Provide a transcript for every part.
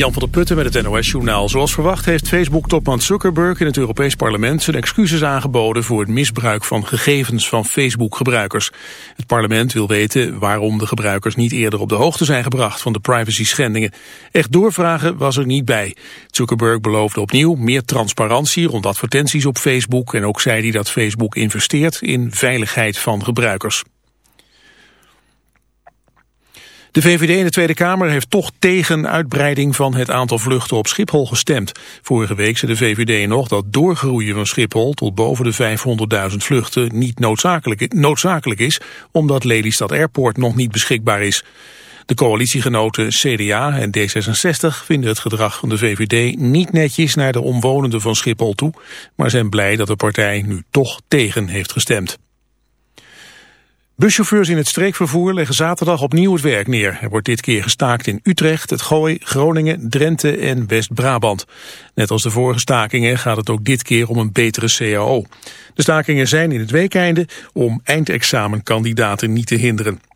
Jan van der Putten met het NOS-journaal. Zoals verwacht heeft Facebook-topman Zuckerberg in het Europees Parlement zijn excuses aangeboden voor het misbruik van gegevens van Facebook-gebruikers. Het parlement wil weten waarom de gebruikers niet eerder op de hoogte zijn gebracht van de privacy-schendingen. Echt doorvragen was er niet bij. Zuckerberg beloofde opnieuw meer transparantie rond advertenties op Facebook en ook zei hij dat Facebook investeert in veiligheid van gebruikers. De VVD in de Tweede Kamer heeft toch tegen uitbreiding van het aantal vluchten op Schiphol gestemd. Vorige week zei de VVD nog dat doorgroeien van Schiphol tot boven de 500.000 vluchten niet noodzakelijk, noodzakelijk is, omdat Lelystad Airport nog niet beschikbaar is. De coalitiegenoten CDA en D66 vinden het gedrag van de VVD niet netjes naar de omwonenden van Schiphol toe, maar zijn blij dat de partij nu toch tegen heeft gestemd. Buschauffeurs in het streekvervoer leggen zaterdag opnieuw het werk neer. Er wordt dit keer gestaakt in Utrecht, het Gooi, Groningen, Drenthe en West-Brabant. Net als de vorige stakingen gaat het ook dit keer om een betere CAO. De stakingen zijn in het weekeinde om eindexamenkandidaten niet te hinderen.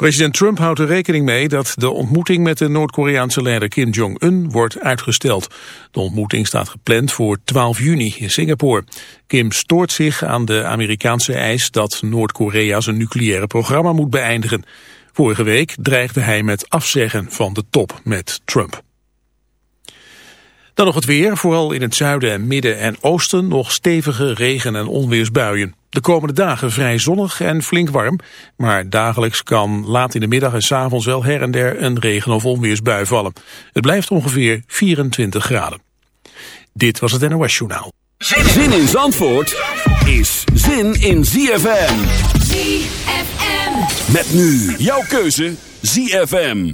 President Trump houdt er rekening mee dat de ontmoeting met de Noord-Koreaanse leider Kim Jong-un wordt uitgesteld. De ontmoeting staat gepland voor 12 juni in Singapore. Kim stoort zich aan de Amerikaanse eis dat Noord-Korea zijn nucleaire programma moet beëindigen. Vorige week dreigde hij met afzeggen van de top met Trump. Dan nog het weer, vooral in het zuiden en midden en oosten nog stevige regen- en onweersbuien. De komende dagen vrij zonnig en flink warm, maar dagelijks kan laat in de middag en s avonds wel her en der een regen- of onweersbui vallen. Het blijft ongeveer 24 graden. Dit was het NOS Journaal. Zin in Zandvoort is zin in ZFM. ZFM. Met nu jouw keuze ZFM.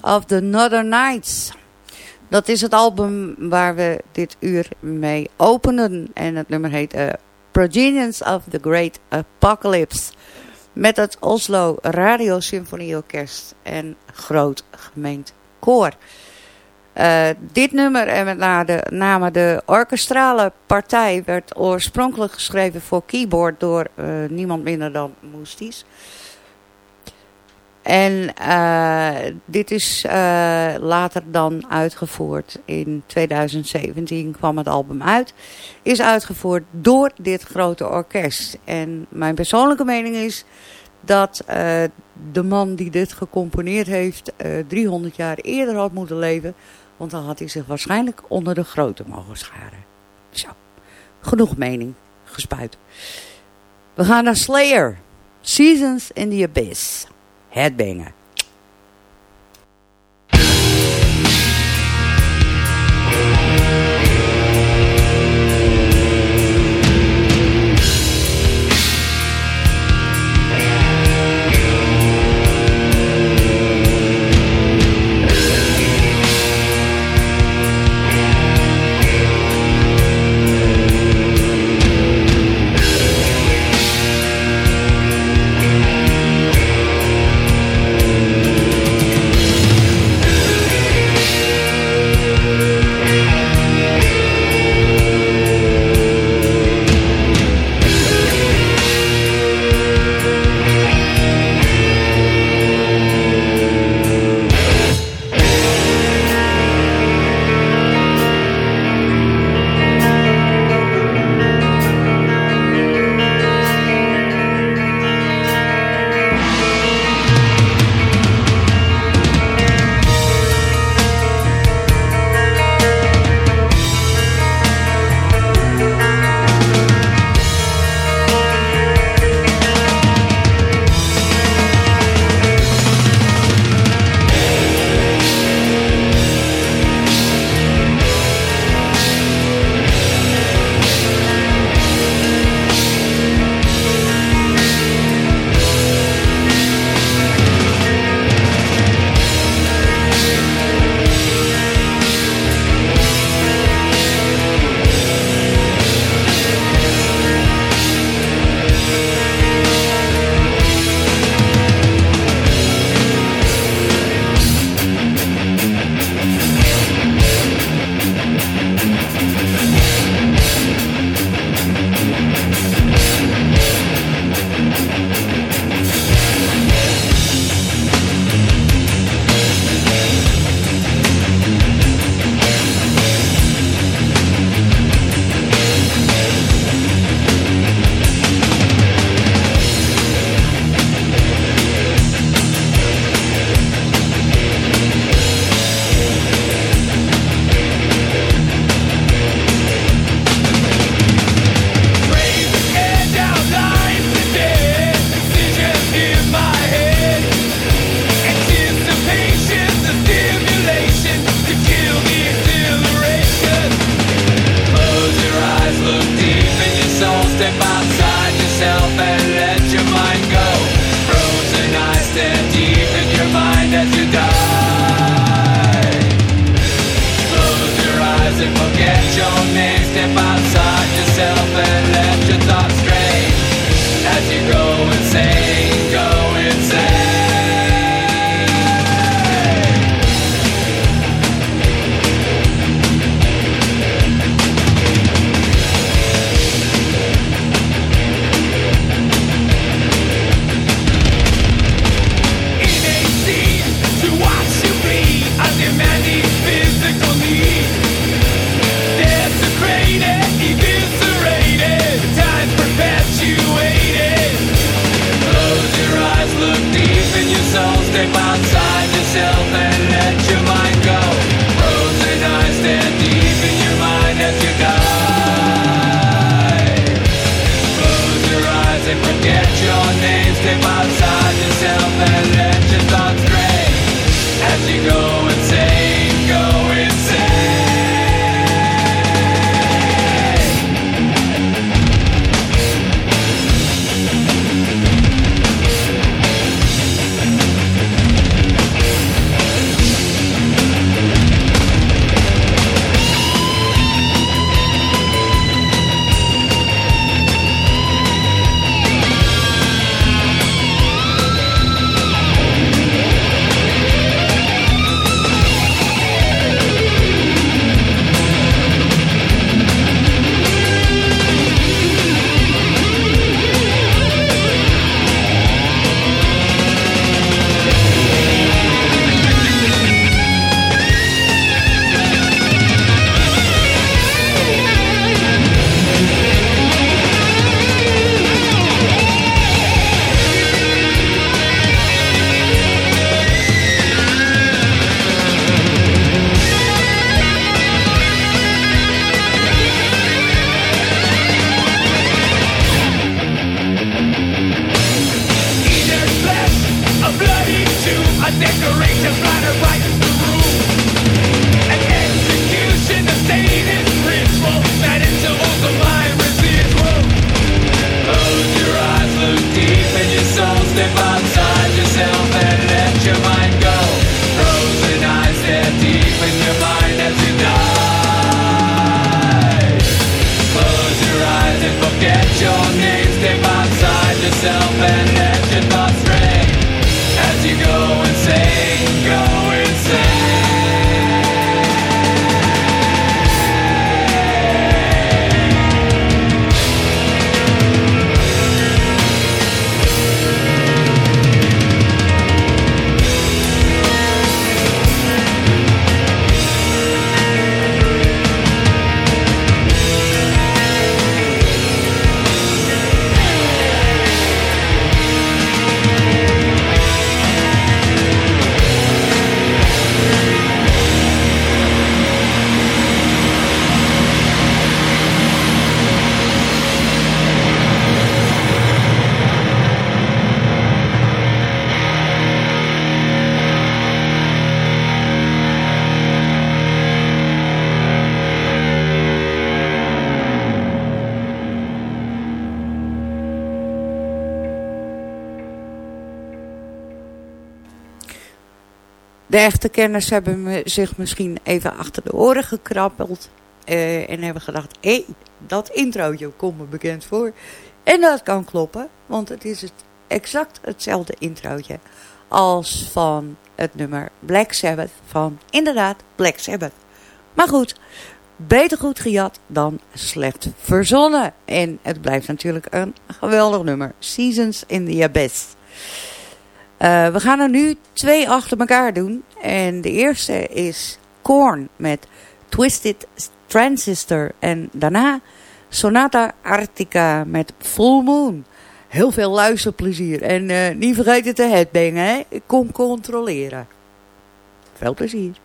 Of the Northern Nights. Dat is het album waar we dit uur mee openen. En het nummer heet uh, of the Great Apocalypse. Met het Oslo Radio Symfonieorkest en groot gemeend koor. Uh, dit nummer en met name de orkestrale partij werd oorspronkelijk geschreven voor keyboard door uh, niemand minder dan Moesties. En uh, dit is later dan uitgevoerd. In 2017 kwam het album uit. Is uitgevoerd door dit grote orkest. En mijn persoonlijke mening is dat de man die dit gecomponeerd heeft 300 jaar eerder had moeten leven want dan had hij zich waarschijnlijk onder de grote mogen scharen. Zo, genoeg mening gespuit. We gaan naar Slayer. Seasons in the Abyss. Headbanger. say. De echte kenners hebben zich misschien even achter de oren gekrabbeld. Uh, en hebben gedacht, hé, hey, dat introotje komt me bekend voor. En dat kan kloppen, want het is het, exact hetzelfde introotje als van het nummer Black Sabbath van inderdaad Black Sabbath. Maar goed, beter goed gejat dan slecht verzonnen. En het blijft natuurlijk een geweldig nummer. Seasons in the Abyss. Uh, we gaan er nu twee achter elkaar doen. En de eerste is Korn met Twisted Transistor. En daarna Sonata Arctica met Full Moon. Heel veel luisterplezier. En uh, niet vergeten te headbangen, hè. Kom controleren. Veel plezier.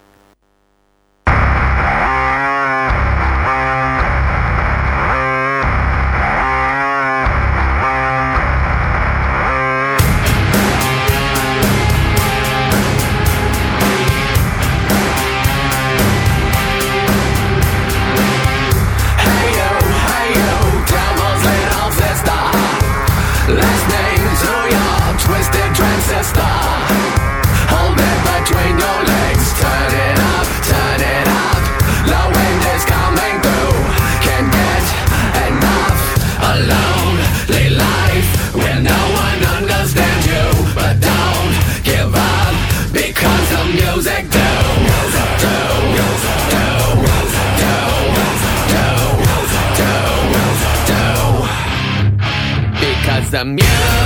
The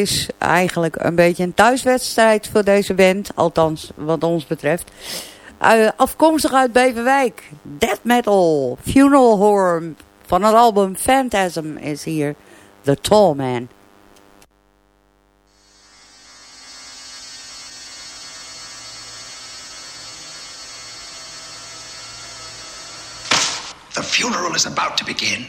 is eigenlijk een beetje een thuiswedstrijd voor deze band. Althans, wat ons betreft. Uh, afkomstig uit Beverwijk. Death Metal. Funeral Horror. Van het album Phantasm is hier The Tall Man. The funeral is about to begin.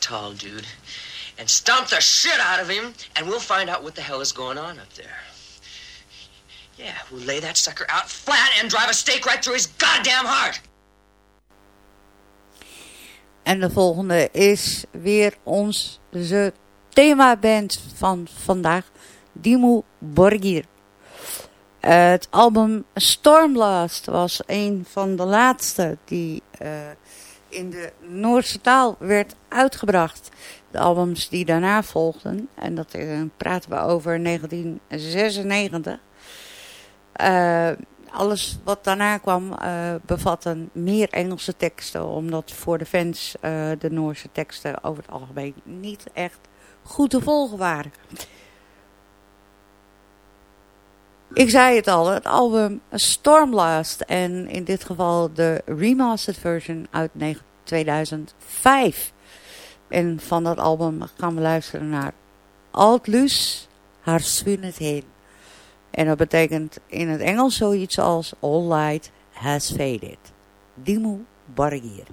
Tall dude and stomp the shit out of him, and we'll find out what the hell is going on up there. Yeah, we'll lay that sucker out flat and drive a stake right through his goddamn heart. En de volgende is weer onze themaband van vandaag, Dimo Borgir. het album Stormblast was een van de laatste die uh, in de Noorse taal werd uitgebracht. De albums die daarna volgden, en dat praten we over 1996. Uh, eh, alles wat daarna kwam uh, bevatte meer Engelse teksten, omdat voor de fans de Noorse teksten over het algemeen niet echt goed te volgen waren. Ik zei het al, het album Stormblast en in dit geval de remastered version uit 2005. En van dat album gaan we luisteren naar Altlus, haar het heen. En dat betekent in het Engels zoiets als All Light Has Faded. Dimmu Borgir.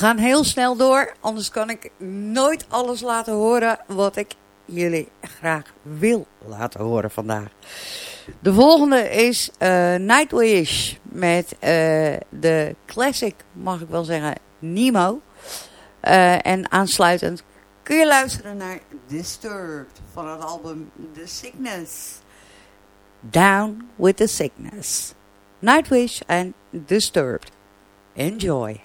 Gaan heel snel door, anders kan ik nooit alles laten horen wat ik jullie graag wil laten horen vandaag. De volgende is uh, Nightwish met uh, de classic, mag ik wel zeggen, Nemo. Uh, en aansluitend kun je luisteren naar Disturbed van het album The Sickness. Down with the Sickness. Nightwish en Disturbed. Enjoy.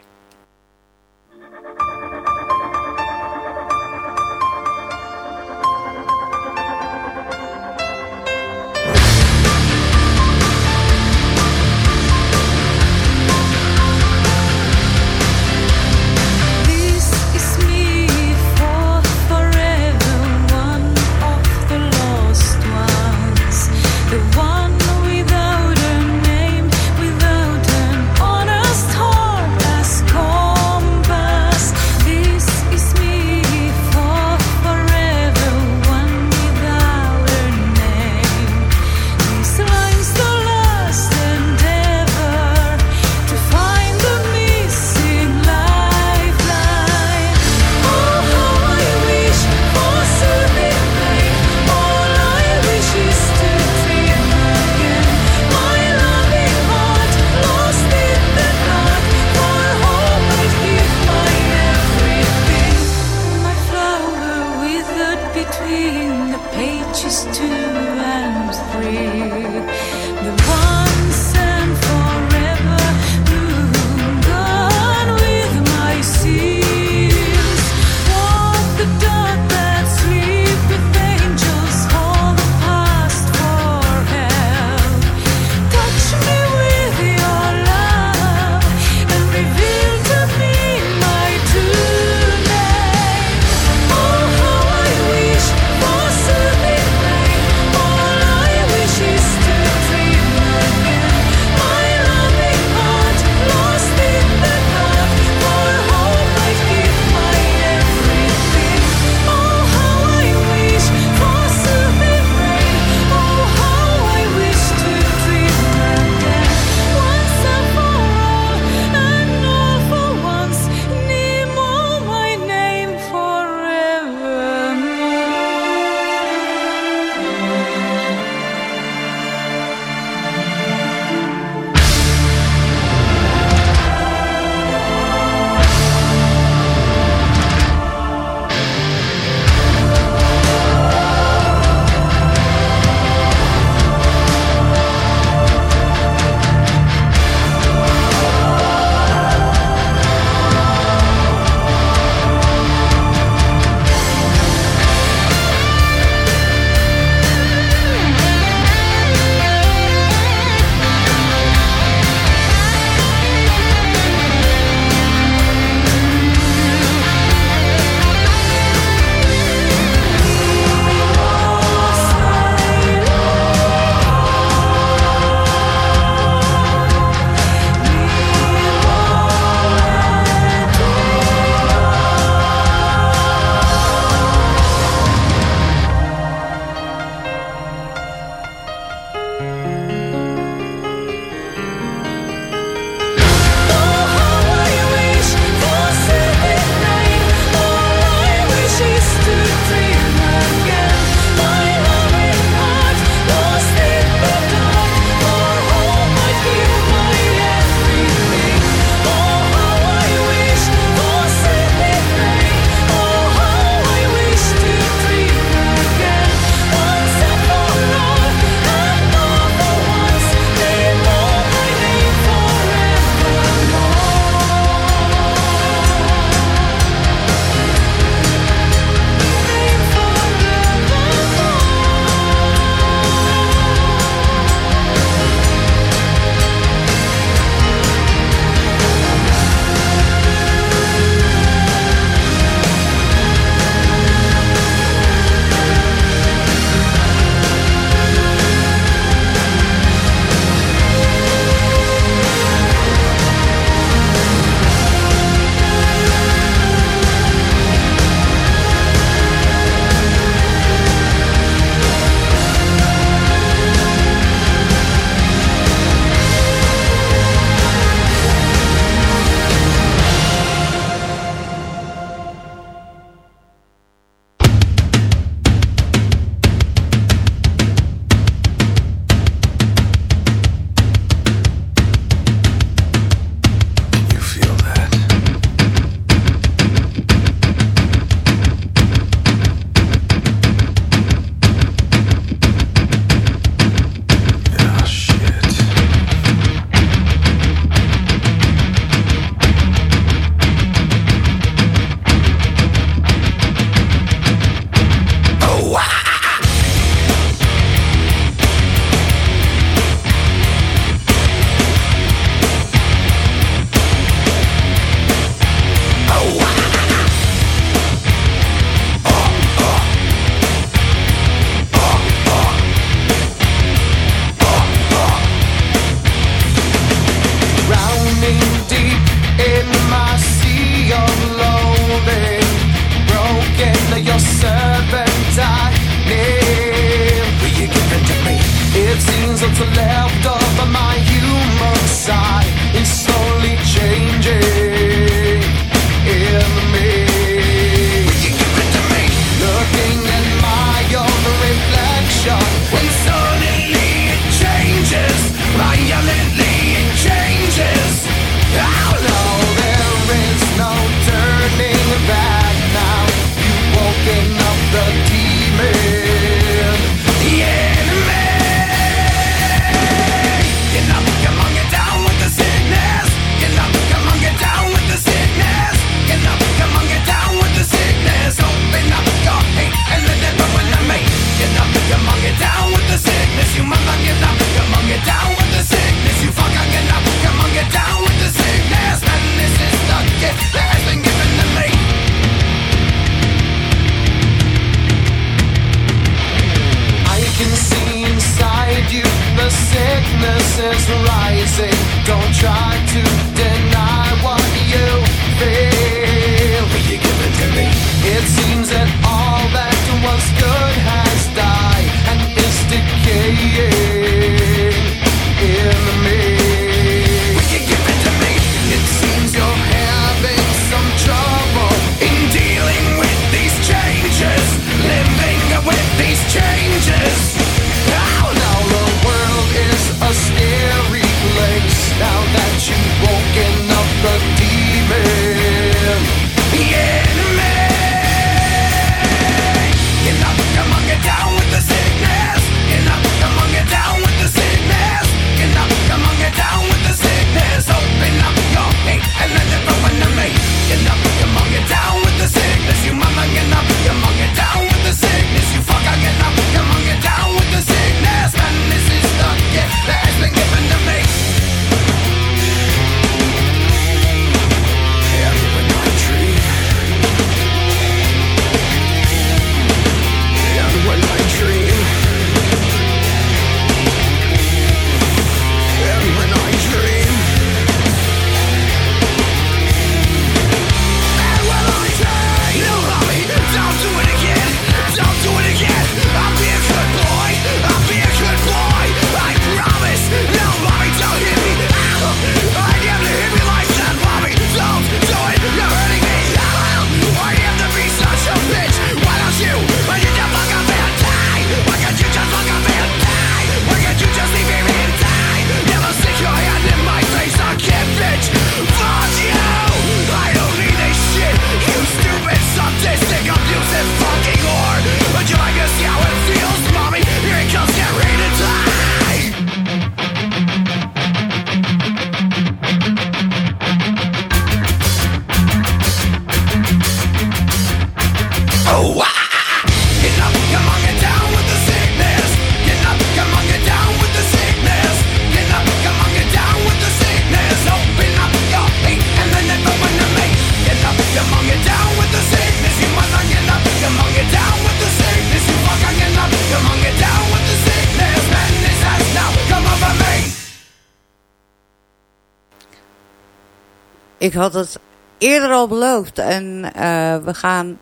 ik had het eerder al beloofd. En eh, we gaan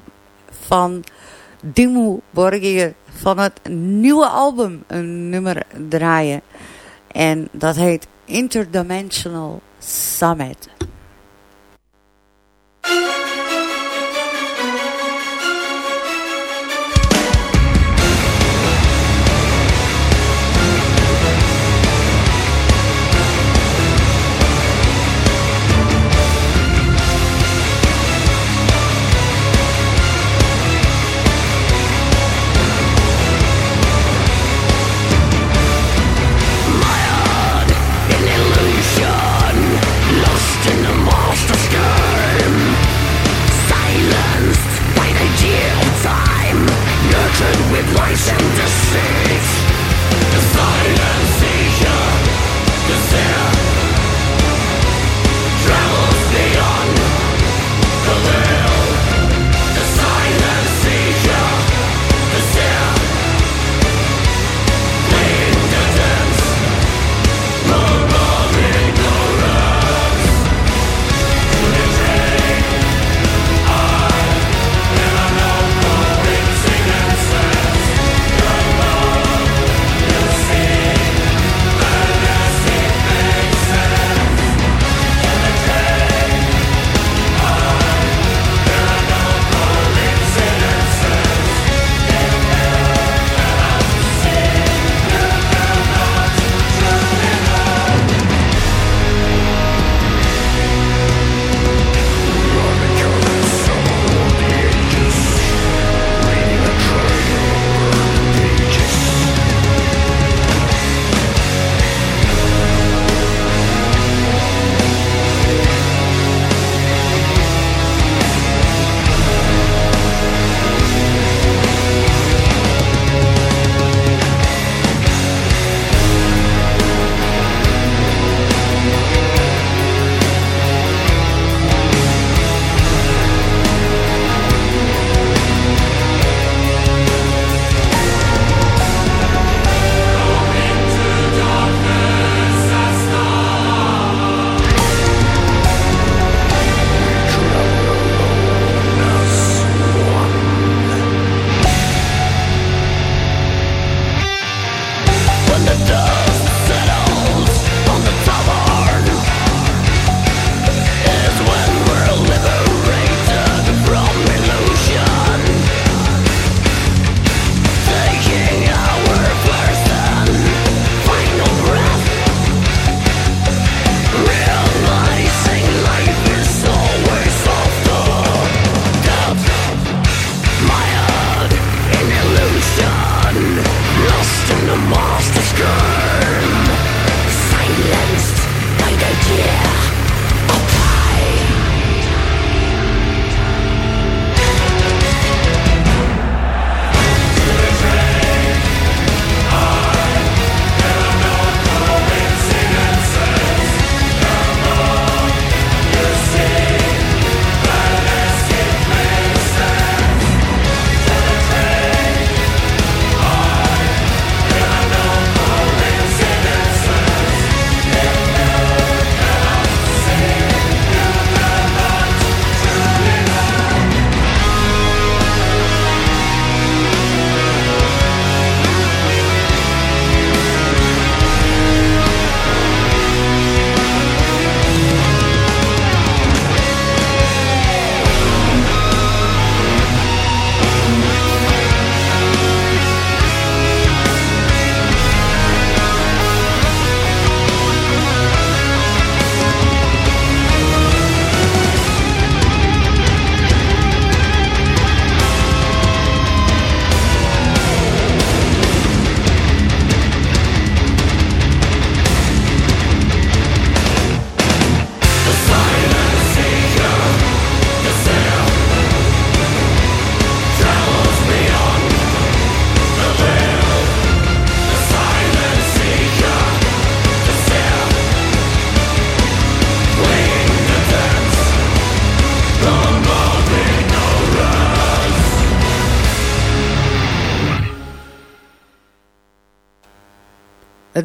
van Dimmu Borgir van het nieuwe album een nummer draaien. En dat heet Interdimensional Summit. lies and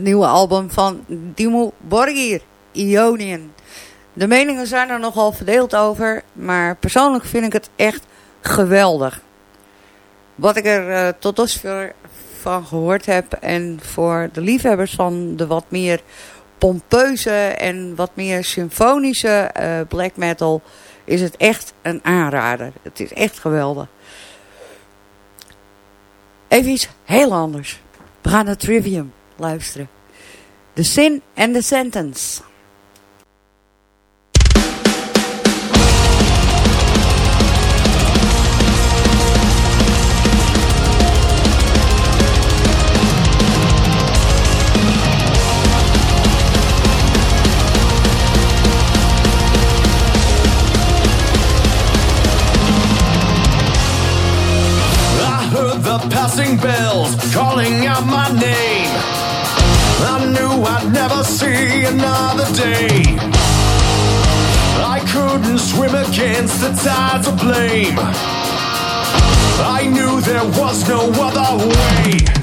nieuwe album van Dimmu Borgir, Ionian. De meningen zijn er nogal verdeeld over, maar persoonlijk vind ik het echt geweldig. Wat ik er uh, tot dusver van gehoord heb en voor de liefhebbers van de wat meer pompeuze en wat meer symfonische uh, black metal is het echt een aanrader. Het is echt geweldig. Even iets heel anders. We gaan naar Trivium luisteren. The Sin and the Sentence. passing bells another day. I couldn't swim against the tides of blame. I knew there was no other way.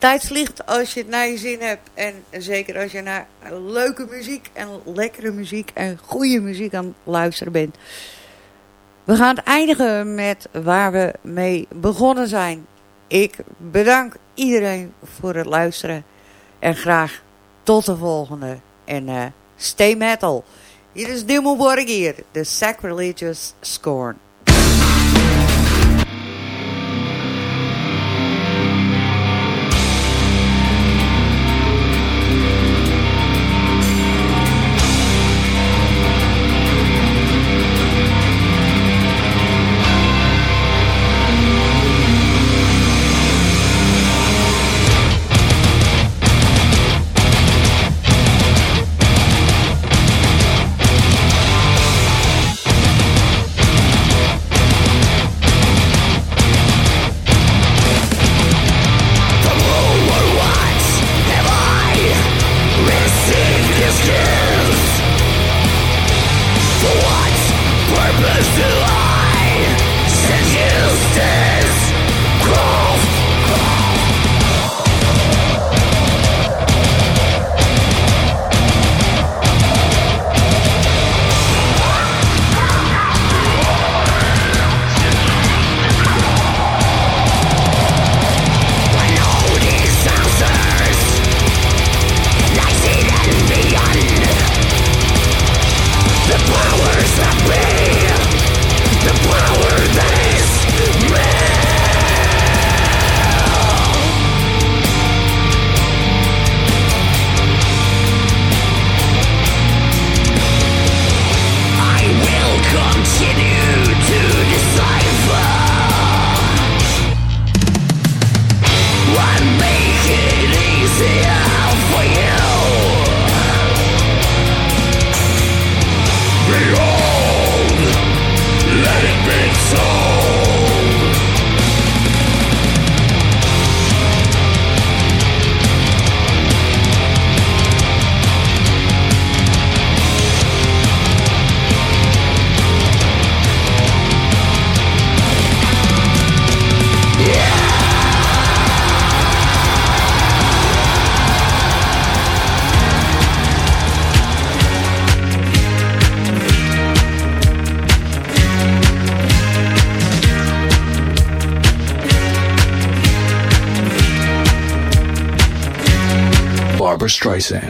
Tijd vliegt als je het naar je zin hebt. En zeker als je naar leuke muziek en lekkere muziek en goede muziek aan het luisteren bent. We gaan het eindigen met waar we mee begonnen zijn. Ik bedank iedereen voor het luisteren. En graag tot de volgende. En uh, stay metal. Hier is Dimmu Borgir, The Sacrilegious Scorn. voice.